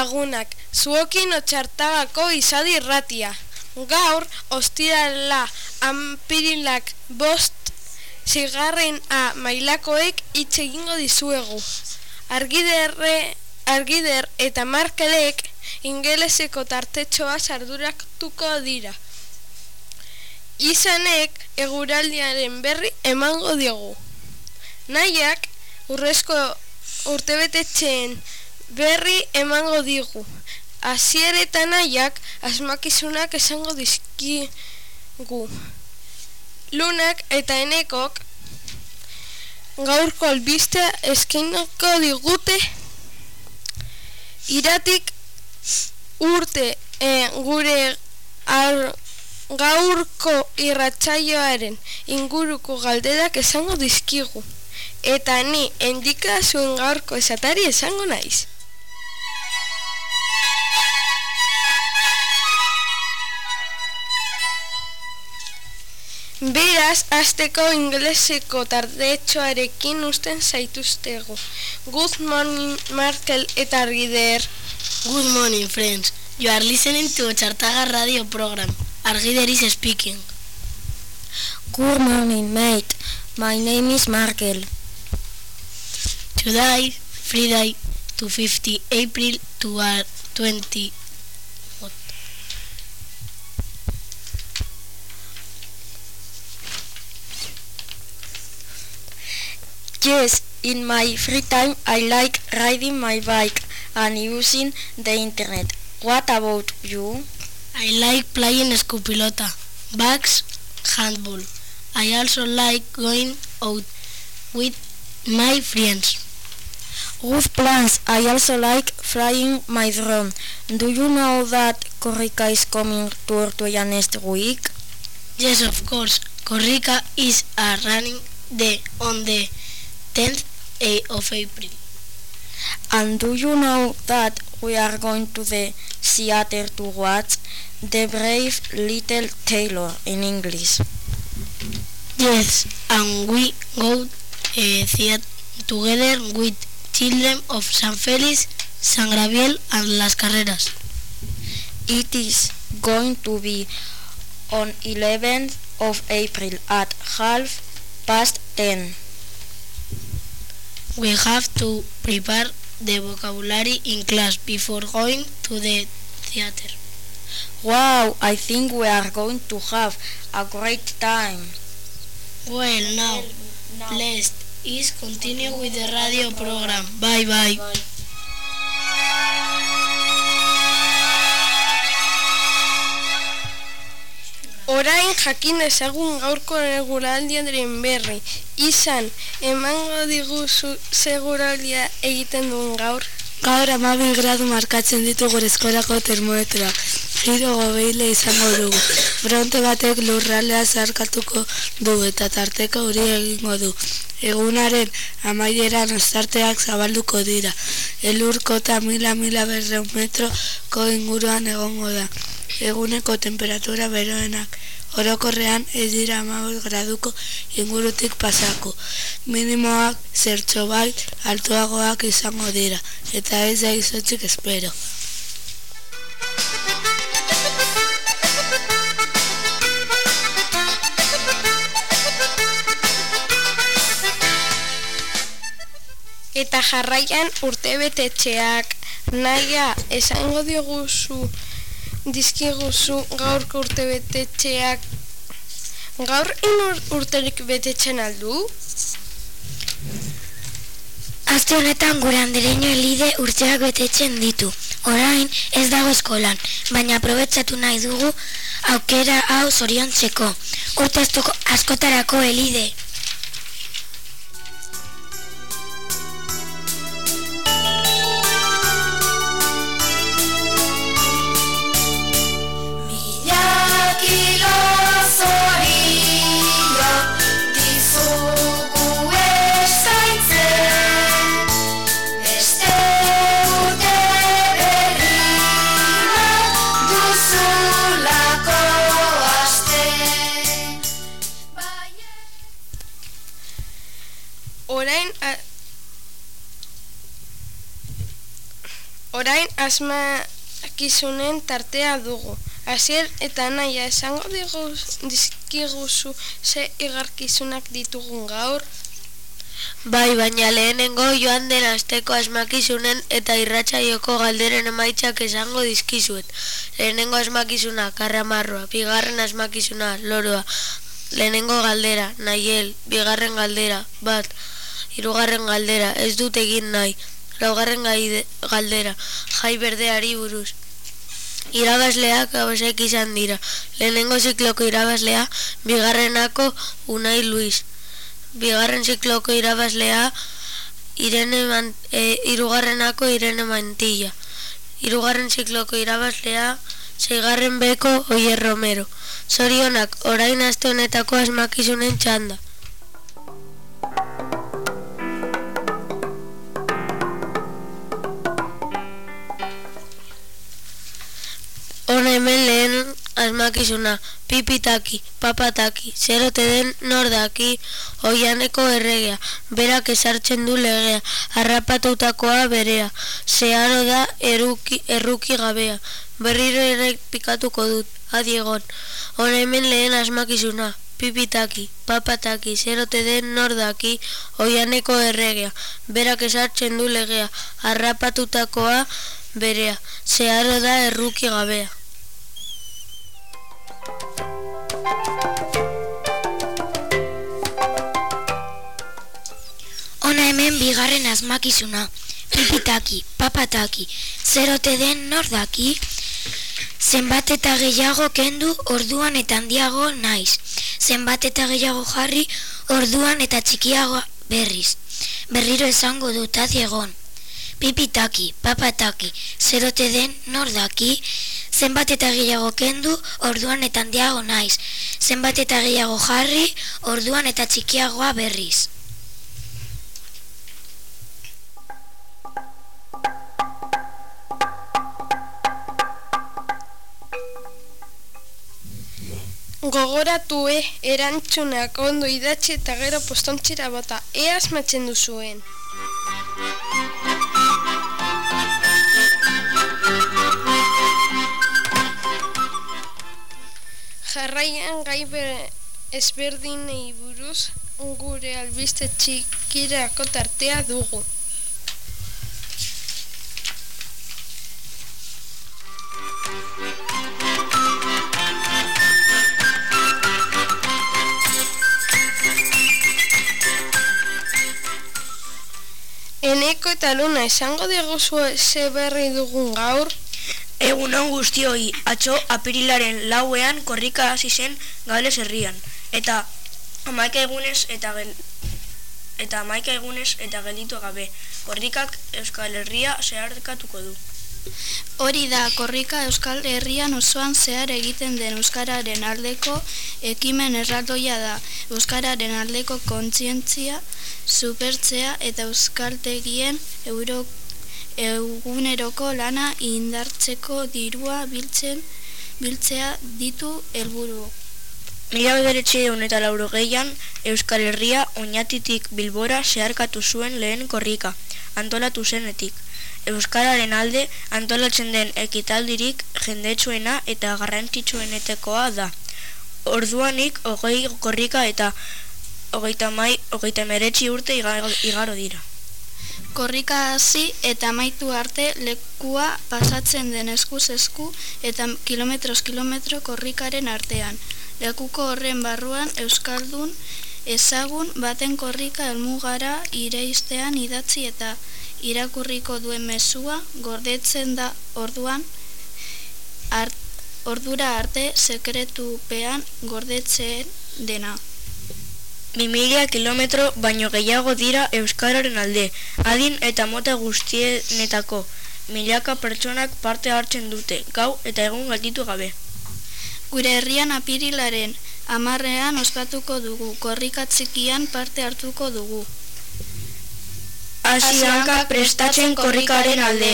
Lagunak, zuokin otxartagako izadi irratia. Gaur, ostirala ampirilak bost zigarren a mailakoek hitz egingo dizuegu. Argiderre, argider eta markelek ingeleseko tartetxoa sarduraktuko dira. Izanek eguraldiaren berri emango diogu. Naiak urrezko urtebetetxeen berri emango digu. Azier eta nahiak asmakizunak esango dizkigu. Lunak eta enekok gaurko albiste eskinoko digute iratik urte e, gure ar, gaurko irratsaioaren inguruko galderak esango dizkigu. Eta ni endika zuen gaurko esatari esango naiz. Beraz, azteko ingleseko tardetxoarekin usten zaituztego. Good morning, Markel eta Argider. Good morning, friends. You are listening to Chartaga radio program. Argider is speaking. Good morning, mate. My name is Markel. Today, Friday, 250 April to 20. Yes, in my free time I like riding my bike and using the internet. What about you? I like playing scupilota, bags, handball. I also like going out with my friends. With plans. I also like flying my drone. Do you know that Korrika is coming to Ortuella next week? Yes, of course. Corrica is uh, running the on the 10th of April. And do you know that we are going to the theater to watch The Brave Little Tailor in English? Yes, and we go uh, theater together with children of San Félix, San Gabriel and Las Carreras. It is going to be on 11th of April at half past 10. We have to prepare the vocabulary in class before going to the theater. Wow, I think we are going to have a great time. Well, now, let's is continue with the radio program. Bye bye. Orain jakin ezagun gaurko eguraldiaren berri. Izan, emango diguzu seguralia egiten duen gaur. Gaur amabil gradu markatzen ditu gure eskolako termometroak. Giro gobeile izango dugu. Bronte batek lurralea zarkatuko du eta tarteko hori egingo du. Egunaren amaieran ostarteak zabalduko dira. Elurkota mila mila berreun metroko inguruan egongo da. Eguneko temperatura beroenak orokorrean ez dira amabos graduko ingurutik pasako. Minimoak zertxo bai altuagoak izango dira eta ez da izotzik espero. Eta jarraian urtebetetxeak naia esango dioguzu dizkiguzu gaurko urtebetetxeak gaur inur urterik betetzen aldu? Aste honetan gure andereño elide urteak betetzen ditu. Orain ez dago eskolan, baina aprobetsatu nahi dugu aukera hau zoriontzeko. Urte askotarako elide. Orain asmakizunen tartea dugu. Asier eta naia esango diguz, dizkiguzu ze igarkizunak ditugun gaur. Bai, baina lehenengo joan den asteko asmakizunen eta irratsaioko galderen emaitzak esango dizkizuet. Lehenengo asmakizuna, karramarroa, bigarren asmakizuna, loroa, lehenengo galdera, nahiel, bigarren galdera, bat, hirugarren galdera, ez dut egin nahi, laugarren gaide- galdera, jai berdeari buruz. Irabazleak gauzek izan dira. Lehenengo zikloko irabazlea, bigarrenako Unai Luis. Bigarren zikloko irabazlea, Irene Man, e, irugarrenako Irene Mantilla. Irugarren zikloko irabazlea, seigarren beko Oier Romero. Zorionak, orain aste honetako asmakizunen txanda. Hona hemen lehen asmakizuna, pipitaki, papataki, zerote den nordaki, oianeko erregea, berak esartzen du legea, harrapatutakoa berea, zeharo da eruki, erruki gabea, berriro ere pikatuko dut, adiegon. Hona hemen lehen asmakizuna, pipitaki, papataki, zerote den nordaki, oianeko erregea, berak esartzen du legea, harrapatutakoa berea, zeharo da erruki gabea. Hona hemen bigarren asmakizuna. Pipitaki, papataki, zerote den nordaki, zenbat eta gehiago kendu orduan eta handiago naiz. Zenbat eta gehiago jarri orduan eta txikiago berriz. Berriro esango dut adiegon. Pipitaki, papataki, zerote den nordaki, zenbat eta gehiago kendu orduan eta handiago naiz. Zenbat eta gehiago jarri orduan eta txikiagoa berriz. Gogoratu e, erantzunak ondo idatzi eta gero postontzira bota. Ea asmatzen duzuen. Jarraian gai ber- ezberdinei buruz gure albiste txikirako tartea dugu. Eneko eta Luna esango diguzu ze berri dugun gaur? Egunon guztioi, atzo apirilaren lauean korrika hasi zen Gales herrian. Eta amaika egunez eta gel, eta amaika egunez eta gelditu gabe. Korrikak Euskal Herria zeharkatuko du. Hori da, korrika Euskal Herrian osoan zehar egiten den Euskararen aldeko ekimen erraldoia da. Euskararen aldeko kontzientzia, supertzea eta euskaltegien euro, eguneroko lana indartzeko dirua biltzen biltzea ditu helburu. Mila bederetxeun eta lauro gehian, Euskal Herria oinatitik bilbora zeharkatu zuen lehen korrika, antolatu zenetik. Euskararen alde antolatzen den ekitaldirik jendetsuena eta garrantzitsuenetekoa da. Orduanik hogei korrika eta hogeita mai, hogeita meretzi urte igaro dira. Korrika hasi eta amaitu arte lekua pasatzen den eskuz esku eta kilometros kilometro korrikaren artean. Lekuko horren barruan Euskaldun ezagun baten korrika helmugara ireistean idatzi eta irakurriko duen mezua gordetzen da orduan art, ordura arte sekretupean gordetzen dena. Mimilia kilometro baino gehiago dira Euskararen alde, adin eta mota guztienetako. Milaka pertsonak parte hartzen dute, gau eta egun galditu gabe. Gure herrian apirilaren amarrean ospatuko dugu, korrika txikian parte hartuko dugu. Hasi hanka prestatzen korrikaren alde.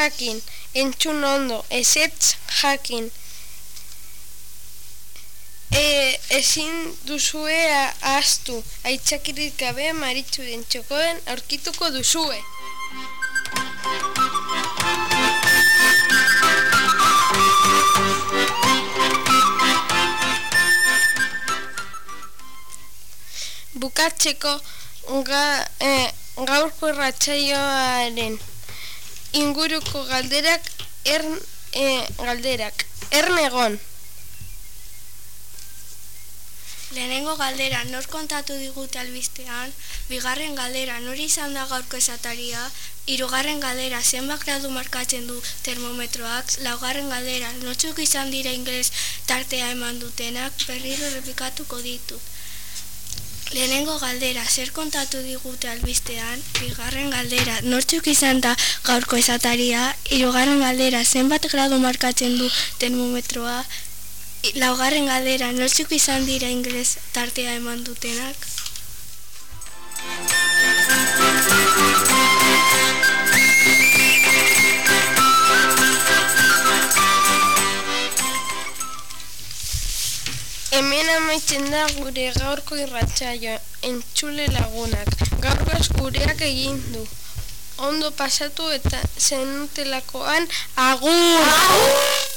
Jakin, entzun ondo, ezetz jakin. E, ezin duzue ahaztu, aitzakirik gabe maritzuren txokoen aurkituko duzue. Bukatzeko ga, e, gaurko ratsaioaren inguruko galderak er, e, galderak. Ernegon. Lehenengo galdera nor kontatu digute albistean, bigarren galdera nori izan da gaurko esataria, hirugarren galdera zenbat gradu markatzen du termometroak, laugarren galdera nortzuk izan dira ingles tartea eman dutenak, berriro errepikatuko ditut. Lehenengo galdera, zer kontatu digute albistean, bigarren galdera, nortzuk izan da gaurko esataria, hirugarren galdera, zenbat gradu markatzen du termometroa, laugarren galdera, nortzuk izan dira ingles tartea eman dutenak. Hemen amaitzen da gure gaurko irratsaio entzule lagunak. Gaurkoz gureak egin du. Ondo pasatu eta zenutelakoan agur!